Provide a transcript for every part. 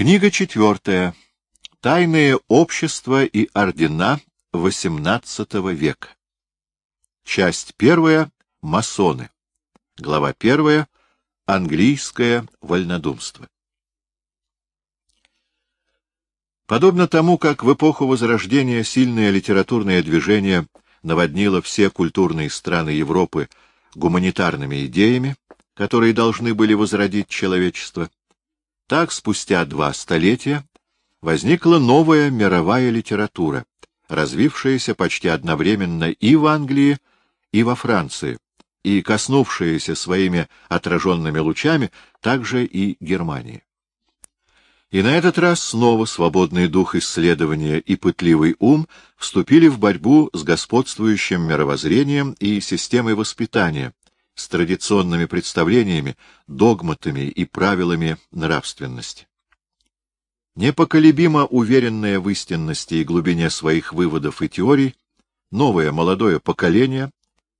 Книга четвертая. Тайные общества и ордена XVIII века. Часть первая. Масоны. Глава первая. Английское вольнодумство. Подобно тому, как в эпоху Возрождения сильное литературное движение наводнило все культурные страны Европы гуманитарными идеями, которые должны были возродить человечество, так спустя два столетия возникла новая мировая литература, развившаяся почти одновременно и в Англии, и во Франции, и коснувшаяся своими отраженными лучами также и Германии. И на этот раз снова свободный дух исследования и пытливый ум вступили в борьбу с господствующим мировоззрением и системой воспитания, с традиционными представлениями, догматами и правилами нравственности. Непоколебимо уверенное в истинности и глубине своих выводов и теорий, новое молодое поколение,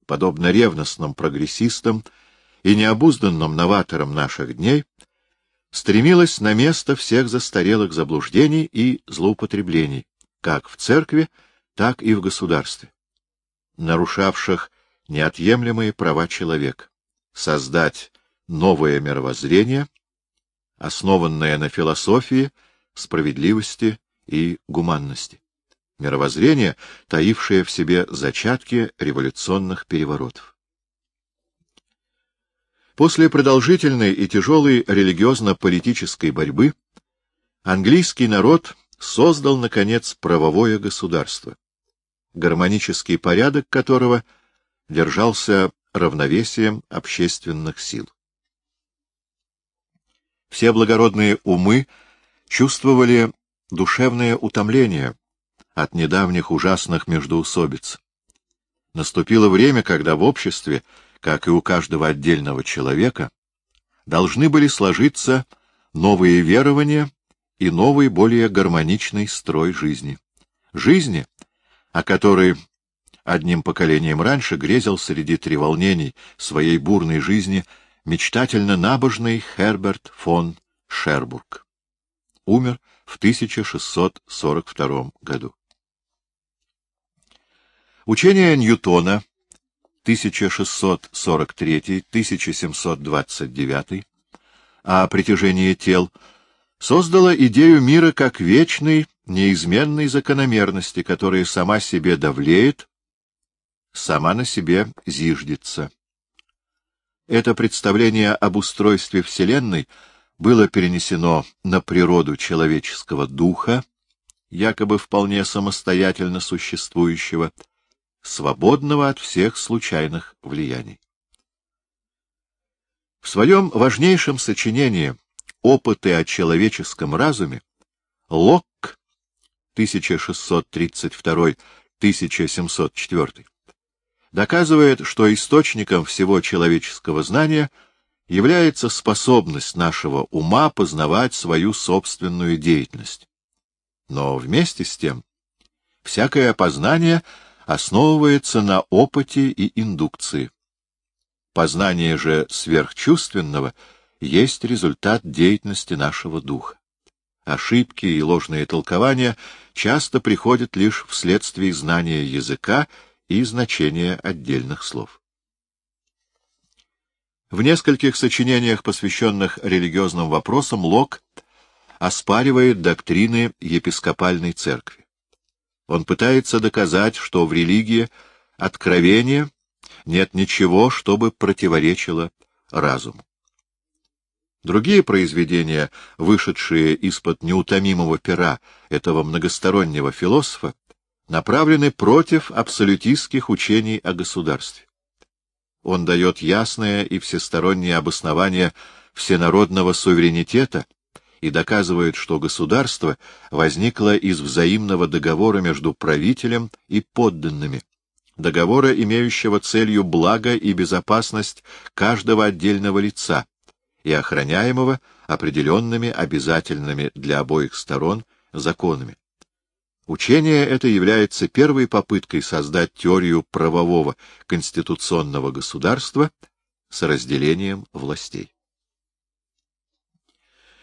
подобно ревностным прогрессистам и необузданным новаторам наших дней, стремилась на место всех застарелых заблуждений и злоупотреблений, как в церкви, так и в государстве, нарушавших неотъемлемые права человека, создать новое мировоззрение, основанное на философии, справедливости и гуманности. Мировоззрение, таившее в себе зачатки революционных переворотов. После продолжительной и тяжелой религиозно-политической борьбы английский народ создал, наконец, правовое государство, гармонический порядок которого держался равновесием общественных сил. Все благородные умы чувствовали душевное утомление от недавних ужасных междоусобиц. Наступило время, когда в обществе как и у каждого отдельного человека, должны были сложиться новые верования и новый, более гармоничный строй жизни. Жизни, о которой одним поколением раньше грезил среди треволнений своей бурной жизни мечтательно набожный Херберт фон Шербург. Умер в 1642 году. Учение Ньютона 1643-1729 о притяжении тел, создала идею мира как вечной, неизменной закономерности, которая сама себе давлеет, сама на себе зиждется. Это представление об устройстве Вселенной было перенесено на природу человеческого духа, якобы вполне самостоятельно существующего, свободного от всех случайных влияний. В своем важнейшем сочинении «Опыты о человеческом разуме» Локк 1632-1704 доказывает, что источником всего человеческого знания является способность нашего ума познавать свою собственную деятельность. Но вместе с тем, всякое познание — основывается на опыте и индукции. Познание же сверхчувственного есть результат деятельности нашего духа. Ошибки и ложные толкования часто приходят лишь вследствие знания языка и значения отдельных слов. В нескольких сочинениях, посвященных религиозным вопросам, Лок оспаривает доктрины епископальной церкви. Он пытается доказать, что в религии откровения нет ничего, чтобы противоречило разуму. Другие произведения, вышедшие из-под неутомимого пера этого многостороннего философа, направлены против абсолютистских учений о государстве. Он дает ясное и всестороннее обоснование всенародного суверенитета, и доказывает, что государство возникло из взаимного договора между правителем и подданными, договора, имеющего целью благо и безопасность каждого отдельного лица и охраняемого определенными обязательными для обоих сторон законами. Учение это является первой попыткой создать теорию правового конституционного государства с разделением властей.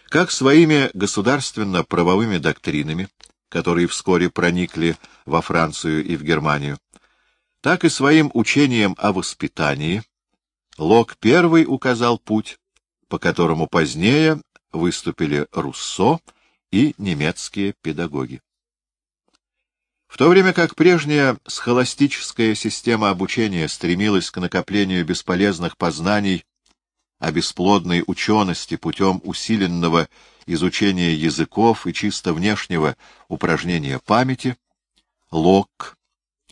как своими государственно-правовыми доктринами, которые вскоре проникли во Францию и в Германию, так и своим учением о воспитании, Лок первый указал путь, по которому позднее выступили Руссо и немецкие педагоги. В то время как прежняя схоластическая система обучения стремилась к накоплению бесполезных познаний о бесплодной учености путем усиленного изучения языков и чисто внешнего упражнения памяти, Лок,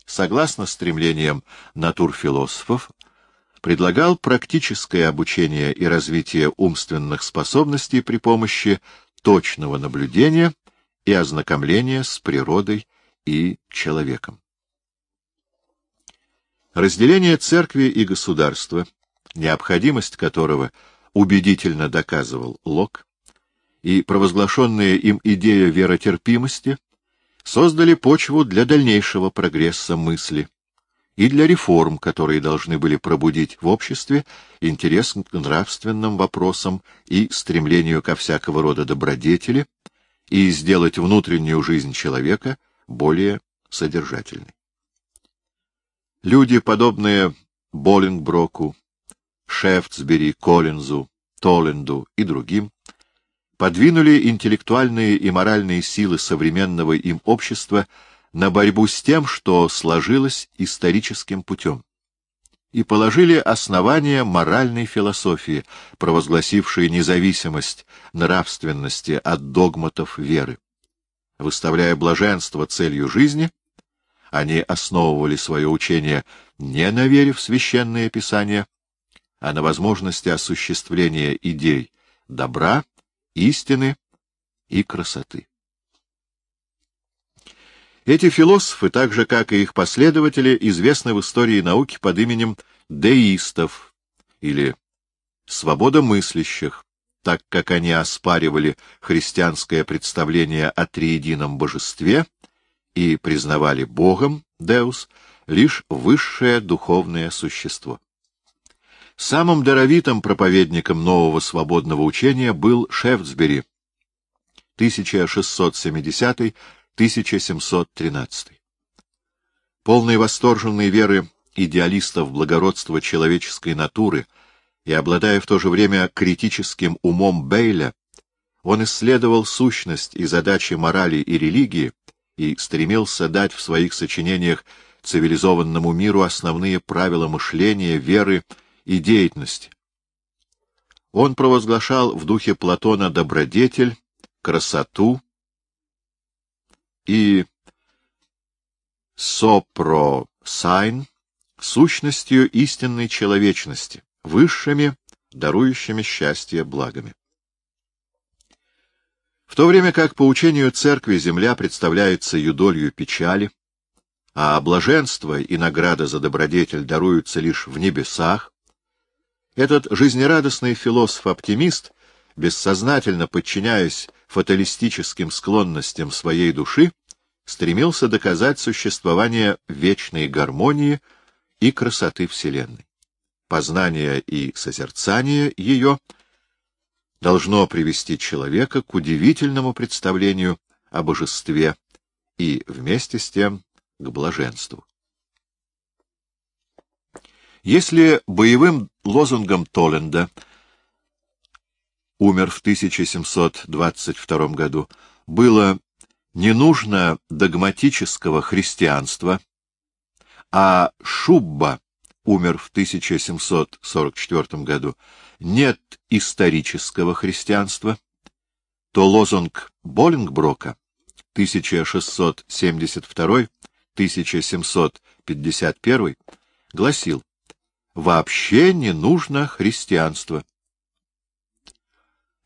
согласно стремлениям натурфилософов, предлагал практическое обучение и развитие умственных способностей при помощи точного наблюдения и ознакомления с природой и человеком. Разделение церкви и государства — необходимость которого убедительно доказывал Лок, и провозглашенная им идея веротерпимости создали почву для дальнейшего прогресса мысли и для реформ, которые должны были пробудить в обществе интерес к нравственным вопросам и стремлению ко всякого рода добродетели и сделать внутреннюю жизнь человека более содержательной. Люди, подобные Боллингброку, Шефтсбери, Коллинзу, Толленду и другим, подвинули интеллектуальные и моральные силы современного им общества на борьбу с тем, что сложилось историческим путем, и положили основания моральной философии, провозгласившей независимость нравственности от догматов веры. Выставляя блаженство целью жизни, они основывали свое учение не на вере в священное писание, а на возможности осуществления идей добра, истины и красоты. Эти философы, так же как и их последователи, известны в истории науки под именем деистов или свободомыслящих, так как они оспаривали христианское представление о триедином божестве и признавали Богом, Деус, лишь высшее духовное существо. Самым даровитым проповедником нового свободного учения был Шефтсбери 1670-1713. Полный восторженной веры идеалистов благородства человеческой натуры и обладая в то же время критическим умом Бейля, он исследовал сущность и задачи морали и религии и стремился дать в своих сочинениях цивилизованному миру основные правила мышления, веры и деятельности. Он провозглашал в духе Платона добродетель, красоту и сопросайн сущностью истинной человечности, высшими, дарующими счастье благами. В то время как по учению церкви земля представляется юдолью печали, а блаженство и награда за добродетель даруются лишь в небесах, этот жизнерадостный философ-оптимист, бессознательно подчиняясь фаталистическим склонностям своей души, стремился доказать существование вечной гармонии и красоты Вселенной. Познание и созерцание ее должно привести человека к удивительному представлению о божестве и, вместе с тем, к блаженству. Если боевым лозунгом Толленда умер в 1722 году, было «не нужно догматического христианства», а Шубба умер в 1744 году, нет исторического христианства, то лозунг Боллингброка 1672-1751 гласил вообще не нужно христианство.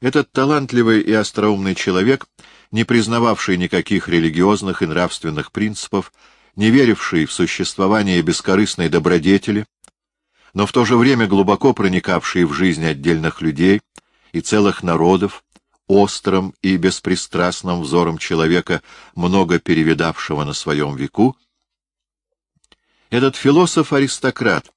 Этот талантливый и остроумный человек, не признававший никаких религиозных и нравственных принципов, не веривший в существование бескорыстной добродетели, но в то же время глубоко проникавший в жизнь отдельных людей и целых народов, острым и беспристрастным взором человека, много перевидавшего на своем веку, этот философ-аристократ,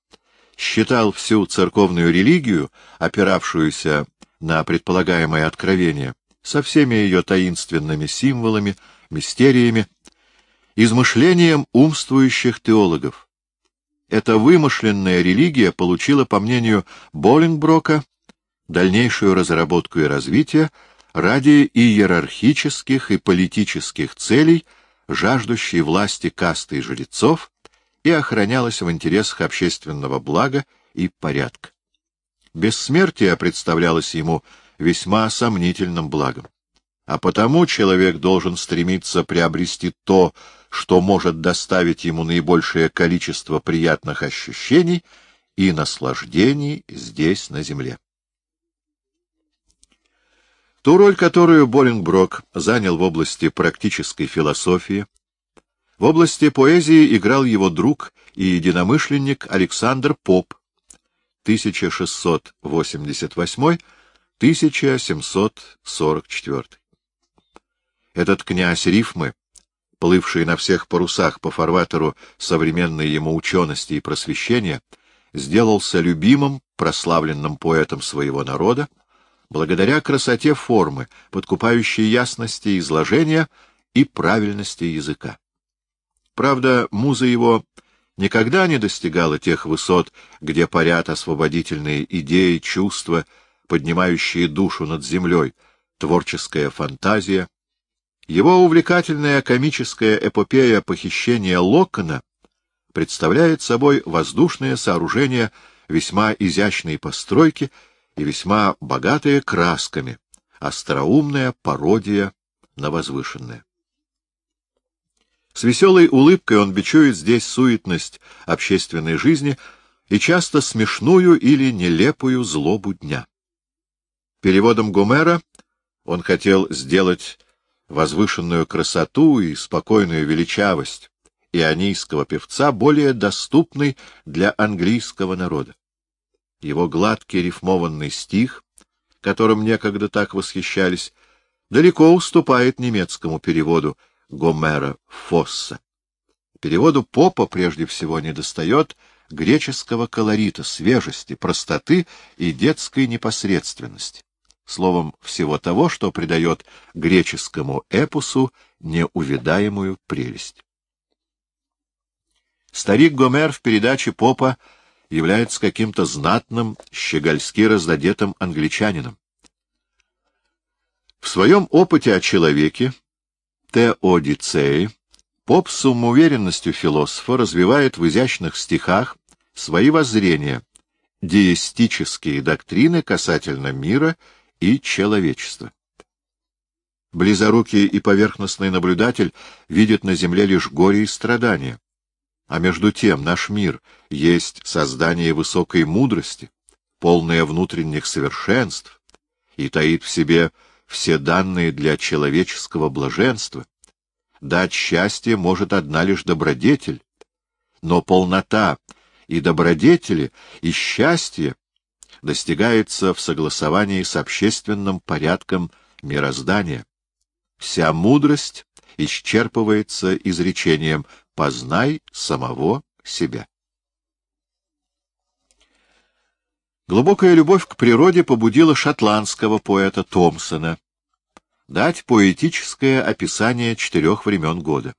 считал всю церковную религию, опиравшуюся на предполагаемое откровение, со всеми ее таинственными символами, мистериями, измышлением умствующих теологов. Эта вымышленная религия получила, по мнению Боллингброка, дальнейшую разработку и развитие ради иерархических и политических целей, жаждущей власти касты и жрецов, и охранялась в интересах общественного блага и порядка. Бессмертие представлялось ему весьма сомнительным благом. А потому человек должен стремиться приобрести то, что может доставить ему наибольшее количество приятных ощущений и наслаждений здесь, на земле. Ту роль, которую Боллингброк занял в области практической философии, в области поэзии играл его друг и единомышленник Александр Поп, 1688-1744. Этот князь рифмы, плывший на всех парусах по фарватеру современной ему учености и просвещения, сделался любимым, прославленным поэтом своего народа, благодаря красоте формы, подкупающей ясности изложения и правильности языка. Правда, муза его никогда не достигала тех высот, где парят освободительные идеи, чувства, поднимающие душу над землей, творческая фантазия. Его увлекательная комическая эпопея похищения Локона представляет собой воздушное сооружение весьма изящной постройки и весьма богатое красками, остроумная пародия на возвышенное. С веселой улыбкой он бичует здесь суетность общественной жизни и часто смешную или нелепую злобу дня. Переводом Гомера он хотел сделать возвышенную красоту и спокойную величавость ионийского певца более доступной для английского народа. Его гладкий рифмованный стих, которым некогда так восхищались, далеко уступает немецкому переводу — Гомера Фосса. Переводу Попа прежде всего недостает греческого колорита, свежести, простоты и детской непосредственности. Словом, всего того, что придает греческому эпосу неувидаемую прелесть. Старик Гомер в передаче Попа является каким-то знатным, щегольски раздодетым англичанином. В своем опыте о человеке Теодицеи, Поп с самоуверенностью философа развивает в изящных стихах свои воззрения, деистические доктрины касательно мира и человечества. Близорукий и поверхностный наблюдатель видит на земле лишь горе и страдания. А между тем наш мир есть создание высокой мудрости, полное внутренних совершенств, и таит в себе все данные для человеческого блаженства. Дать счастье может одна лишь добродетель, но полнота и добродетели, и счастье достигается в согласовании с общественным порядком мироздания. Вся мудрость исчерпывается изречением «познай самого себя». Глубокая любовь к природе побудила шотландского поэта Томпсона дать поэтическое описание четырех времен года.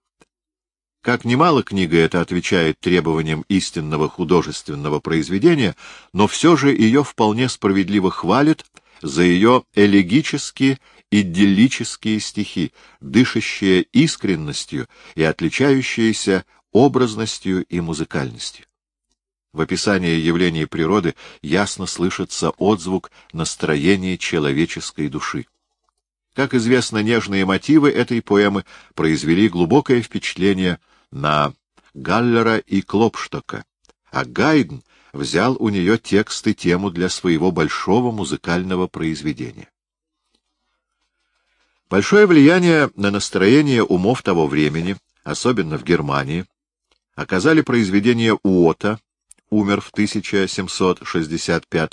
Как немало книга эта отвечает требованиям истинного художественного произведения, но все же ее вполне справедливо хвалят за ее элегические идиллические стихи, дышащие искренностью и отличающиеся образностью и музыкальностью. В описании явлений природы ясно слышится отзвук настроения человеческой души. Как известно, нежные мотивы этой поэмы произвели глубокое впечатление на Галлера и Клопштока, а Гайден взял у нее текст и тему для своего большого музыкального произведения. Большое влияние на настроение умов того времени, особенно в Германии, оказали произведения Уота, умер в 1765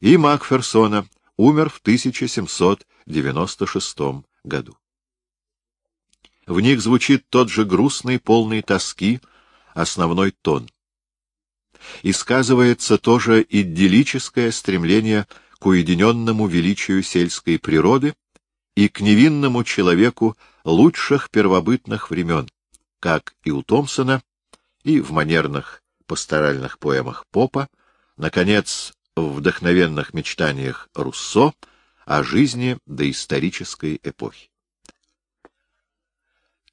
и Макферсона, умер в 1796 году. В них звучит тот же грустный, полный тоски, основной тон. И сказывается тоже идиллическое стремление к уединенному величию сельской природы и к невинному человеку лучших первобытных времен, как и у Томпсона, и в манерных пасторальных поэмах Попа, наконец, в вдохновенных мечтаниях Руссо о жизни доисторической эпохи.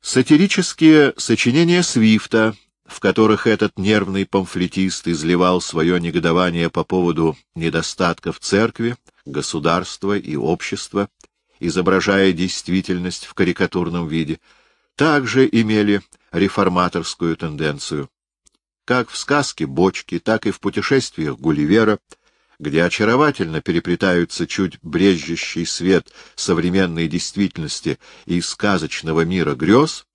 Сатирические сочинения Свифта, в которых этот нервный памфлетист изливал свое негодование по поводу недостатков церкви, государства и общества, изображая действительность в карикатурном виде, также имели реформаторскую тенденцию. Как в сказке «Бочки», так и в путешествиях Гулливера, где очаровательно переплетаются чуть брежущий свет современной действительности и сказочного мира грез,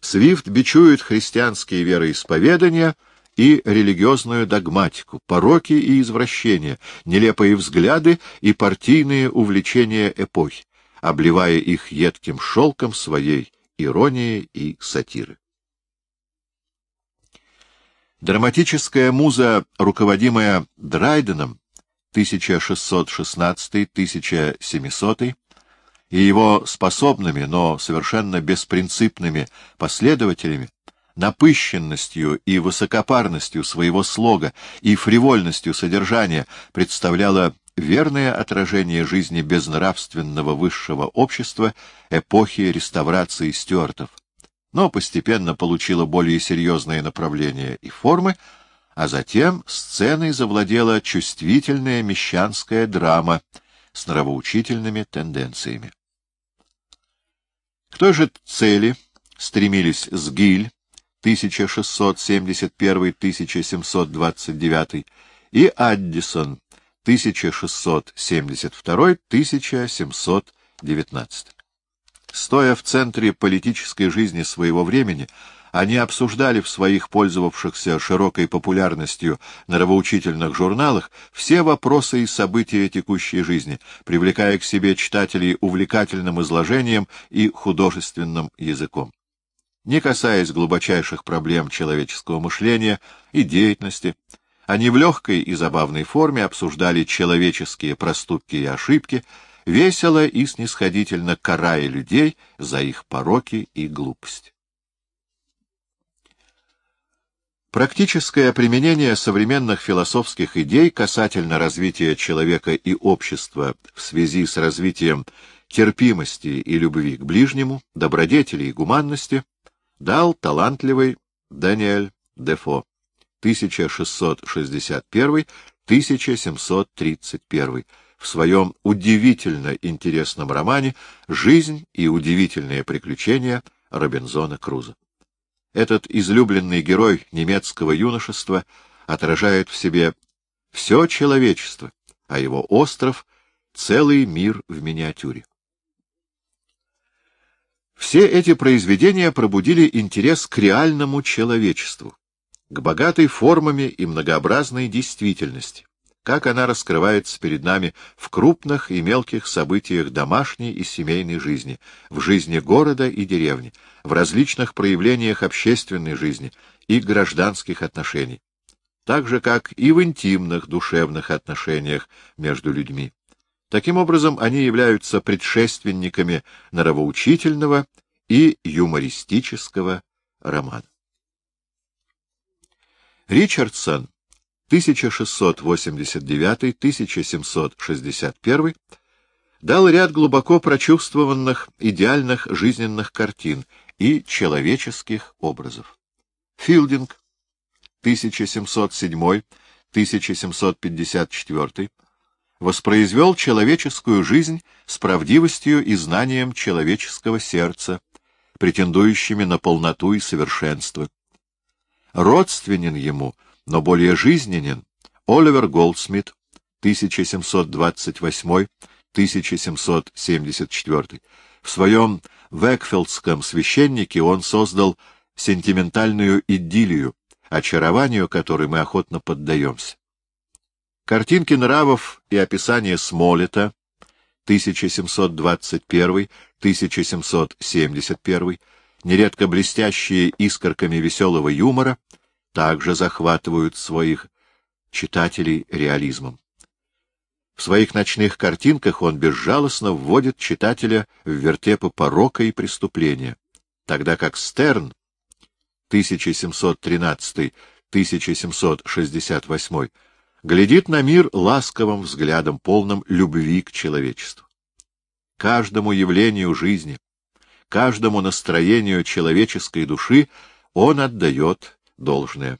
Свифт бичует христианские вероисповедания и религиозную догматику, пороки и извращения, нелепые взгляды и партийные увлечения эпохи, обливая их едким шелком своей иронии и сатиры. Драматическая муза, руководимая Драйденом 1616-1700 и его способными, но совершенно беспринципными последователями, напыщенностью и высокопарностью своего слога и фривольностью содержания представляла верное отражение жизни безнравственного высшего общества эпохи реставрации стюартов, но постепенно получила более серьезные направления и формы, а затем сценой завладела чувствительная мещанская драма с нравоучительными тенденциями. К той же цели стремились Сгиль 1671-1729 и Аддисон 1672-1719. Стоя в центре политической жизни своего времени, они обсуждали в своих пользовавшихся широкой популярностью нравоучительных журналах все вопросы и события текущей жизни, привлекая к себе читателей увлекательным изложением и художественным языком. Не касаясь глубочайших проблем человеческого мышления и деятельности, они в легкой и забавной форме обсуждали человеческие проступки и ошибки, весело и снисходительно карая людей за их пороки и глупость. Практическое применение современных философских идей касательно развития человека и общества в связи с развитием терпимости и любви к ближнему, добродетели и гуманности дал талантливый Даниэль Дефо. 1661-1731, в своем удивительно интересном романе «Жизнь и удивительные приключения Робинзона Круза». Этот излюбленный герой немецкого юношества отражает в себе все человечество, а его остров — целый мир в миниатюре. Все эти произведения пробудили интерес к реальному человечеству, к богатой формами и многообразной действительности, как она раскрывается перед нами в крупных и мелких событиях домашней и семейной жизни, в жизни города и деревни, в различных проявлениях общественной жизни и гражданских отношений, так же, как и в интимных душевных отношениях между людьми. Таким образом, они являются предшественниками нравоучительного и юмористического романа. Ричардсон 1689-1761 дал ряд глубоко прочувствованных идеальных жизненных картин и человеческих образов. Филдинг 1707-1754 воспроизвел человеческую жизнь с правдивостью и знанием человеческого сердца, претендующими на полноту и совершенство. Родственен ему, но более жизненен, Оливер Голдсмит, 1728-1774. В своем Векфилдском священнике он создал сентиментальную идиллию, очарованию которой мы охотно поддаемся. Картинки нравов и описание Смолета 1721-1771, нередко блестящие искорками веселого юмора, также захватывают своих читателей реализмом. В своих ночных картинках он безжалостно вводит читателя в вертепы порока и преступления, тогда как Стерн 1713-1768 глядит на мир ласковым взглядом, полным любви к человечеству. Каждому явлению жизни, каждому настроению человеческой души он отдает должное.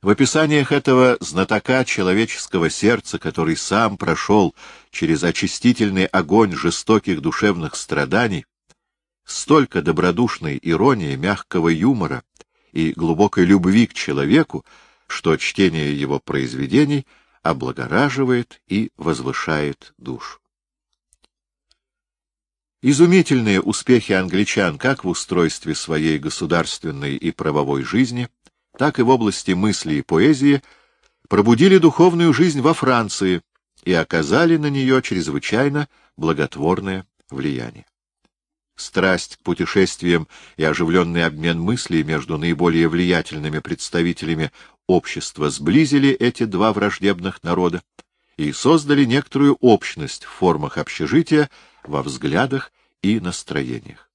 В описаниях этого знатока человеческого сердца, который сам прошел через очистительный огонь жестоких душевных страданий, столько добродушной иронии, мягкого юмора и глубокой любви к человеку, что чтение его произведений облагораживает и возвышает душу. Изумительные успехи англичан как в устройстве своей государственной и правовой жизни, так и в области мысли и поэзии пробудили духовную жизнь во Франции и оказали на нее чрезвычайно благотворное влияние. Страсть к путешествиям и оживленный обмен мыслей между наиболее влиятельными представителями общества сблизили эти два враждебных народа и создали некоторую общность в формах общежития, во взглядах и настроениях.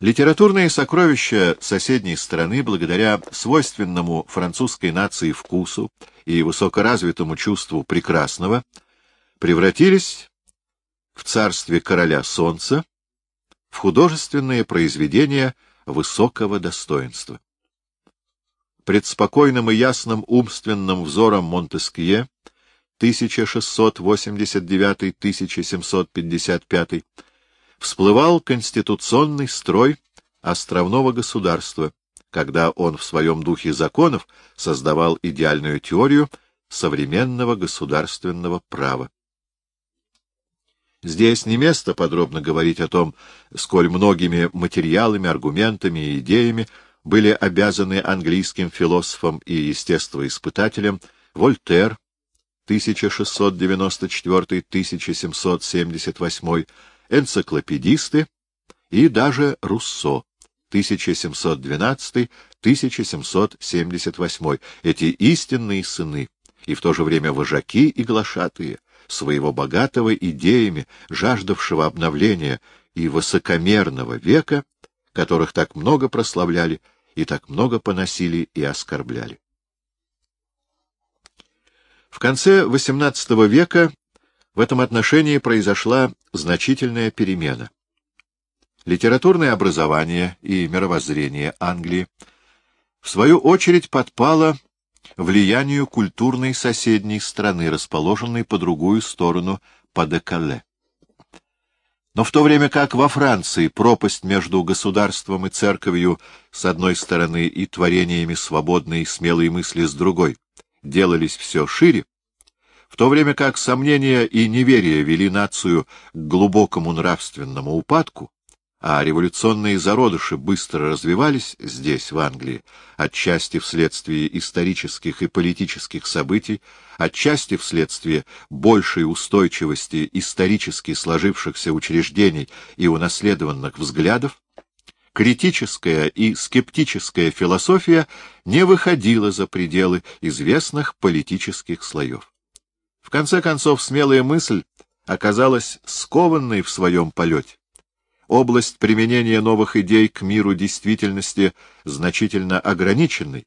Литературные сокровища соседней страны, благодаря свойственному французской нации вкусу и высокоразвитому чувству прекрасного, превратились в царстве короля солнца в художественные произведения высокого достоинства. Пред спокойным и ясным умственным взором Монтескье 1689-1755 всплывал конституционный строй островного государства, когда он в своем духе законов создавал идеальную теорию современного государственного права. Здесь не место подробно говорить о том, сколь многими материалами, аргументами и идеями были обязаны английским философам и естествоиспытателям Вольтер 1694-1778, энциклопедисты и даже Руссо 1712-1778, эти истинные сыны, и в то же время вожаки и глашатые, своего богатого идеями, жаждавшего обновления и высокомерного века, которых так много прославляли и так много поносили и оскорбляли. В конце XVIII века в этом отношении произошла значительная перемена. Литературное образование и мировоззрение Англии в свою очередь подпало влиянию культурной соседней страны, расположенной по другую сторону Падекале. Но в то время как во Франции пропасть между государством и церковью с одной стороны и творениями свободной и смелой мысли с другой делались все шире, в то время как сомнения и неверие вели нацию к глубокому нравственному упадку, а революционные зародыши быстро развивались здесь, в Англии, отчасти вследствие исторических и политических событий, отчасти вследствие большей устойчивости исторически сложившихся учреждений и унаследованных взглядов, критическая и скептическая философия не выходила за пределы известных политических слоев. В конце концов, смелая мысль оказалась скованной в своем полете. Область применения новых идей к миру действительности значительно ограниченной,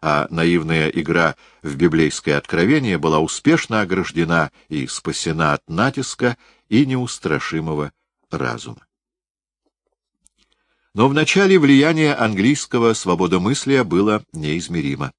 а наивная игра в библейское откровение была успешно ограждена и спасена от натиска и неустрашимого разума. Но вначале влияние английского свободомыслия было неизмеримо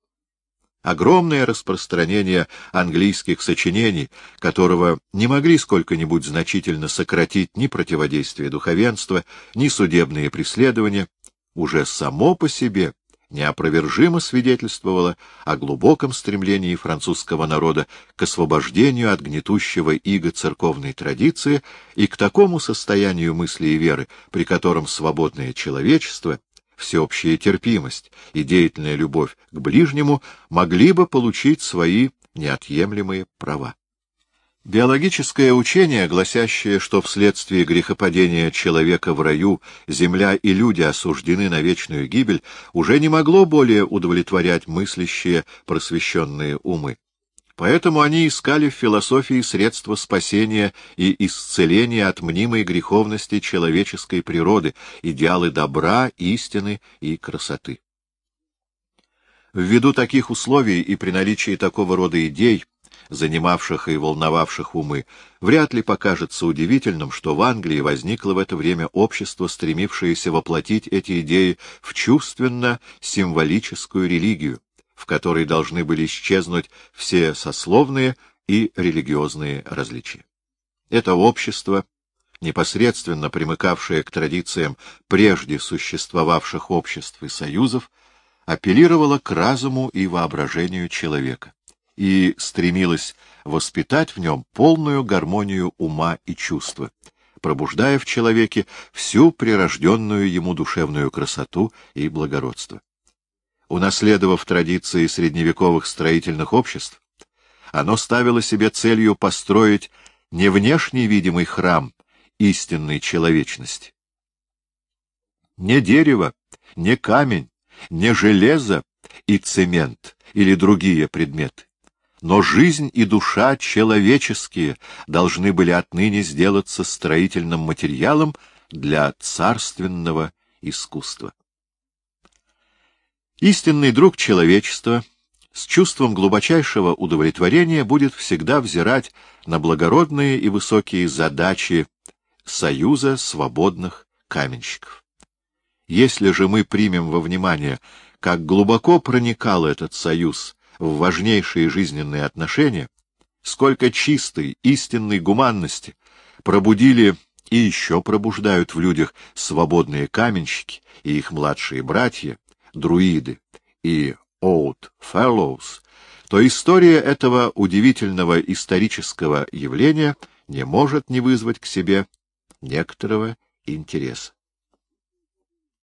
огромное распространение английских сочинений, которого не могли сколько-нибудь значительно сократить ни противодействие духовенства, ни судебные преследования, уже само по себе неопровержимо свидетельствовало о глубоком стремлении французского народа к освобождению от гнетущего иго церковной традиции и к такому состоянию мысли и веры, при котором свободное человечество всеобщая терпимость и деятельная любовь к ближнему могли бы получить свои неотъемлемые права. Биологическое учение, гласящее, что вследствие грехопадения человека в раю земля и люди осуждены на вечную гибель, уже не могло более удовлетворять мыслящие просвещенные умы. Поэтому они искали в философии средства спасения и исцеления от мнимой греховности человеческой природы, идеалы добра, истины и красоты. Ввиду таких условий и при наличии такого рода идей, занимавших и волновавших умы, вряд ли покажется удивительным, что в Англии возникло в это время общество, стремившееся воплотить эти идеи в чувственно-символическую религию, в которой должны были исчезнуть все сословные и религиозные различия. Это общество, непосредственно примыкавшее к традициям прежде существовавших обществ и союзов, апеллировало к разуму и воображению человека и стремилась воспитать в нем полную гармонию ума и чувства, пробуждая в человеке всю прирожденную ему душевную красоту и благородство. Унаследовав традиции средневековых строительных обществ, оно ставило себе целью построить не внешний видимый храм истинной человечности. Не дерево, не камень, не железо и цемент или другие предметы но жизнь и душа человеческие должны были отныне сделаться строительным материалом для царственного искусства. Истинный друг человечества с чувством глубочайшего удовлетворения будет всегда взирать на благородные и высокие задачи союза свободных каменщиков. Если же мы примем во внимание, как глубоко проникал этот союз в важнейшие жизненные отношения, сколько чистой, истинной гуманности пробудили и еще пробуждают в людях свободные каменщики и их младшие братья, друиды и Old Fellows, то история этого удивительного исторического явления не может не вызвать к себе некоторого интереса.